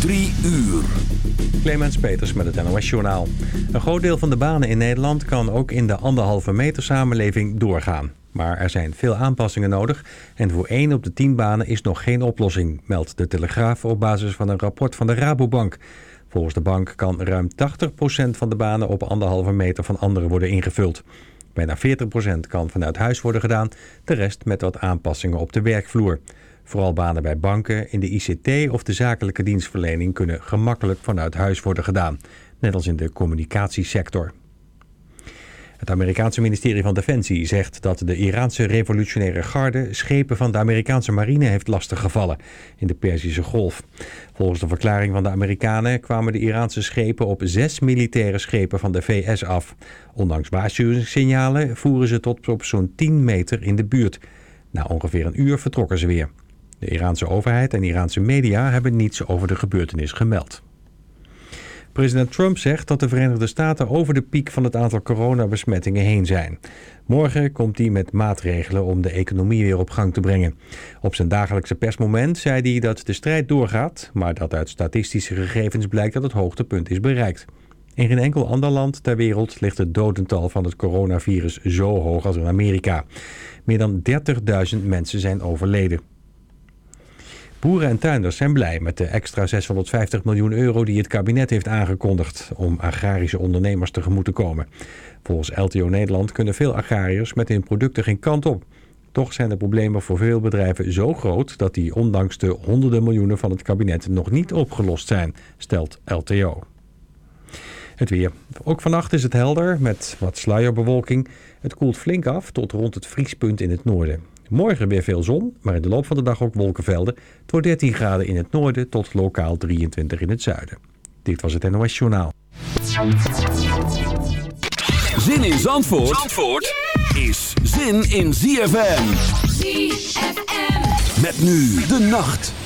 Drie uur. Clemens Peters met het NOS Journaal. Een groot deel van de banen in Nederland kan ook in de anderhalve meter samenleving doorgaan. Maar er zijn veel aanpassingen nodig en voor 1 op de 10 banen is nog geen oplossing, meldt de Telegraaf op basis van een rapport van de Rabobank. Volgens de bank kan ruim 80% van de banen op anderhalve meter van anderen worden ingevuld. Bijna 40% kan vanuit huis worden gedaan, de rest met wat aanpassingen op de werkvloer. Vooral banen bij banken, in de ICT of de zakelijke dienstverlening kunnen gemakkelijk vanuit huis worden gedaan. Net als in de communicatiesector. Het Amerikaanse ministerie van Defensie zegt dat de Iraanse revolutionaire garde schepen van de Amerikaanse marine heeft lastiggevallen in de Perzische Golf. Volgens de verklaring van de Amerikanen kwamen de Iraanse schepen op zes militaire schepen van de VS af. Ondanks waarschuwingssignalen voeren ze tot op zo'n 10 meter in de buurt. Na ongeveer een uur vertrokken ze weer. De Iraanse overheid en Iraanse media hebben niets over de gebeurtenis gemeld. President Trump zegt dat de Verenigde Staten over de piek van het aantal coronabesmettingen heen zijn. Morgen komt hij met maatregelen om de economie weer op gang te brengen. Op zijn dagelijkse persmoment zei hij dat de strijd doorgaat, maar dat uit statistische gegevens blijkt dat het hoogtepunt is bereikt. In geen enkel ander land ter wereld ligt het dodental van het coronavirus zo hoog als in Amerika. Meer dan 30.000 mensen zijn overleden. Boeren en tuinders zijn blij met de extra 650 miljoen euro die het kabinet heeft aangekondigd om agrarische ondernemers tegemoet te komen. Volgens LTO Nederland kunnen veel agrariërs met hun producten geen kant op. Toch zijn de problemen voor veel bedrijven zo groot dat die ondanks de honderden miljoenen van het kabinet nog niet opgelost zijn, stelt LTO. Het weer. Ook vannacht is het helder met wat sluierbewolking. Het koelt flink af tot rond het vriespunt in het noorden. Morgen weer veel zon, maar in de loop van de dag ook wolkenvelden. Het wordt 13 graden in het noorden tot lokaal 23 in het zuiden. Dit was het NOS Journaal. Zin in Zandvoort, Zandvoort is zin in ZFM. ZFM. Met nu de nacht.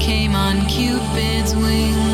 came on Cupid's wings.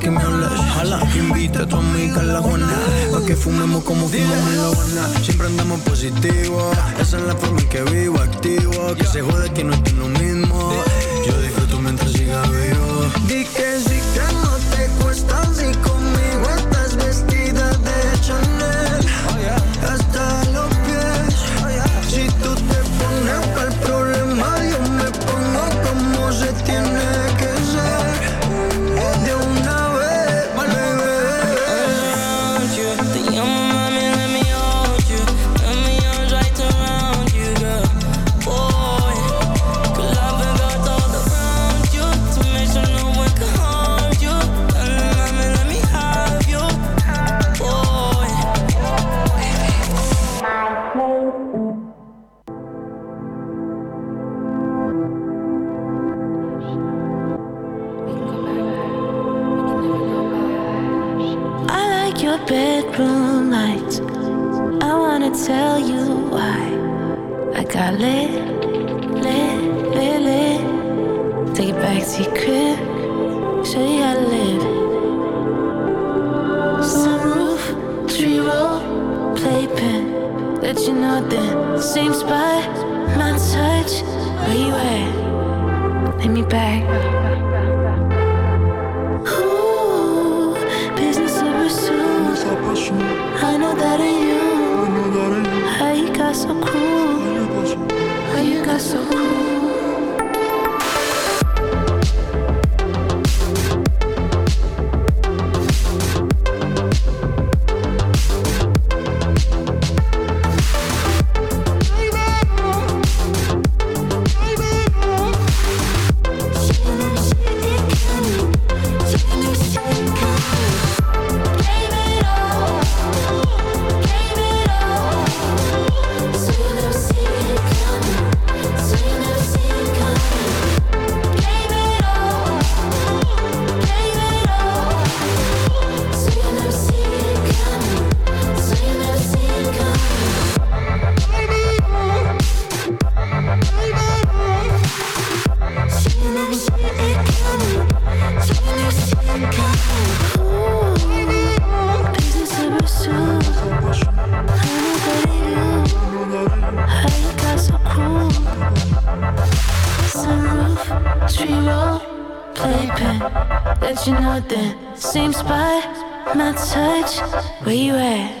que me hablas. Jala, invita a tu amiga a la Juana. Pa' que fumemos como fumamos en La Habana. Siempre andamos positivo. Esa es la forma en que vivo, activo. Que se jode que no estoy lo mismo. Yo disfruto mientras siga vivo. Di que bedroom lights. I wanna tell you why I got lit, lit, lit, lit. Take it back to your crib, show you how to live. Sunroof, tree roll, playpen. Let you know the same spot, my touch. Where you at? Let me back. I know that in you, how you got so cool, how you got so cool. spot, my touch, where you at?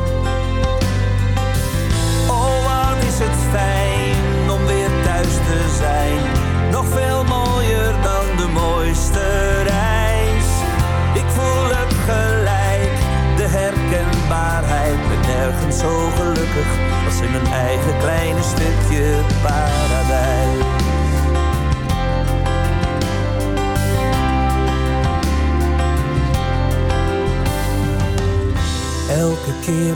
Het fijn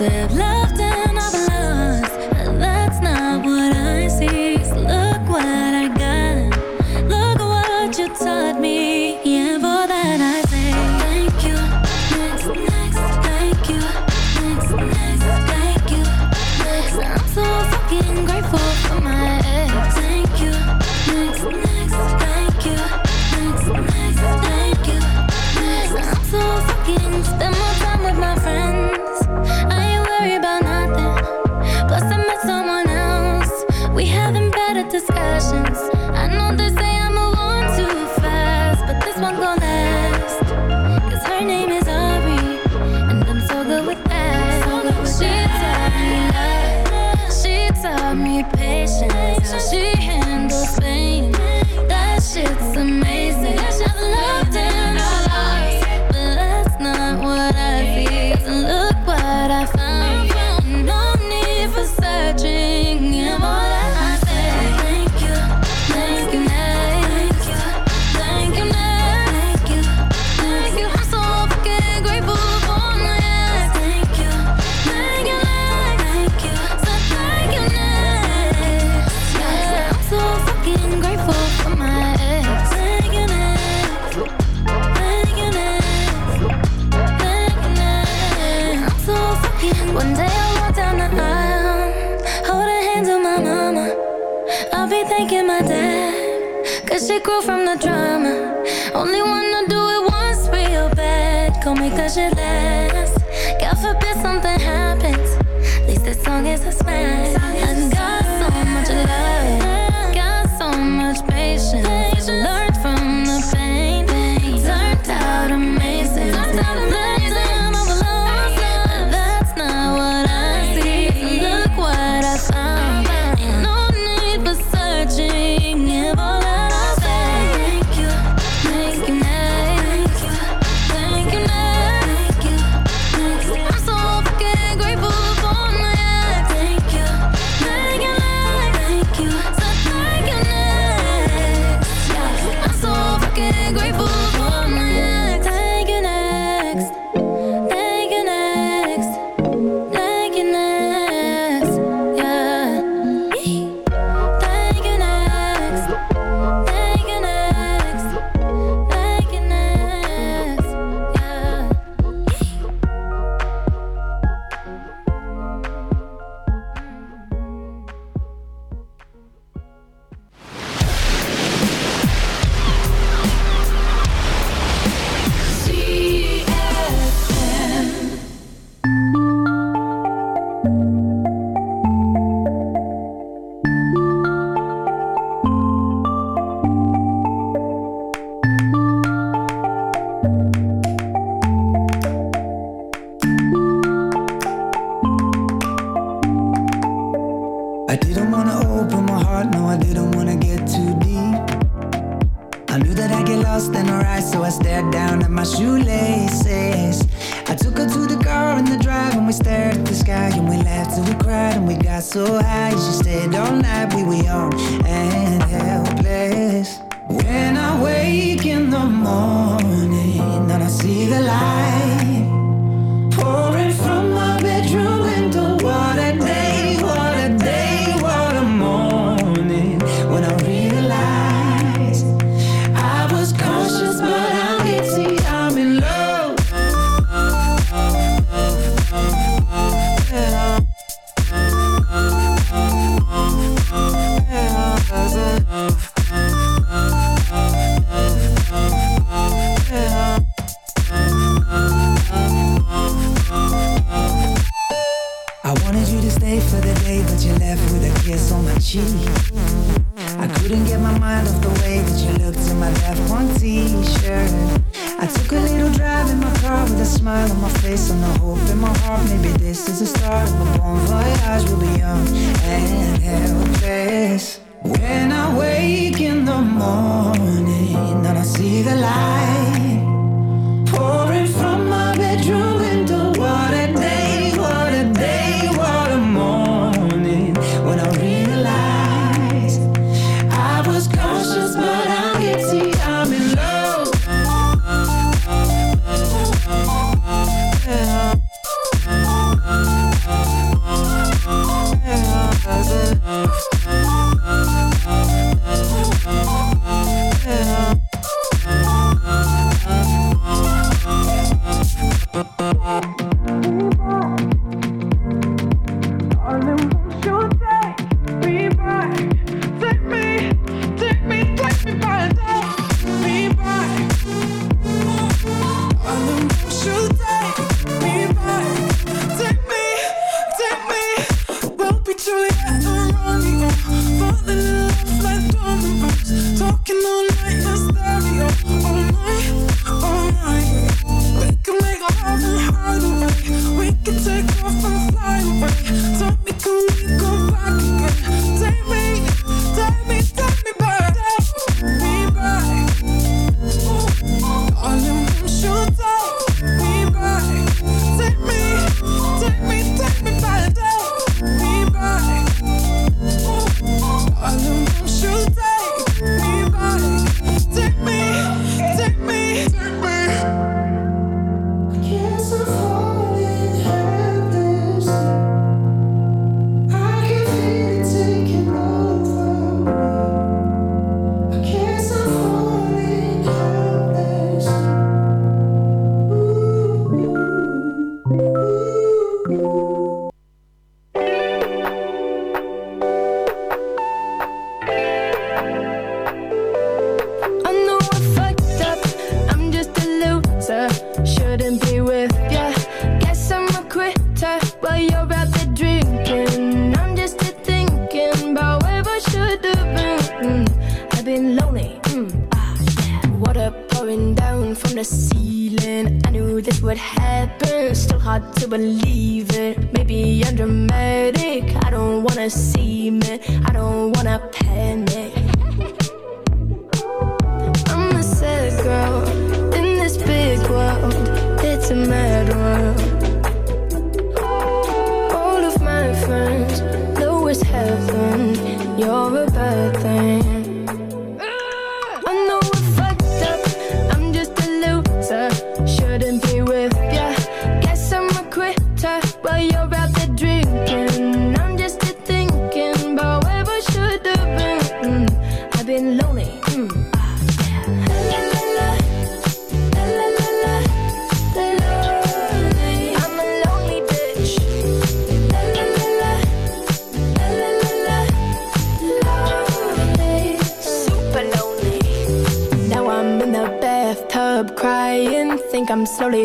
Love.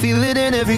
Feel it in every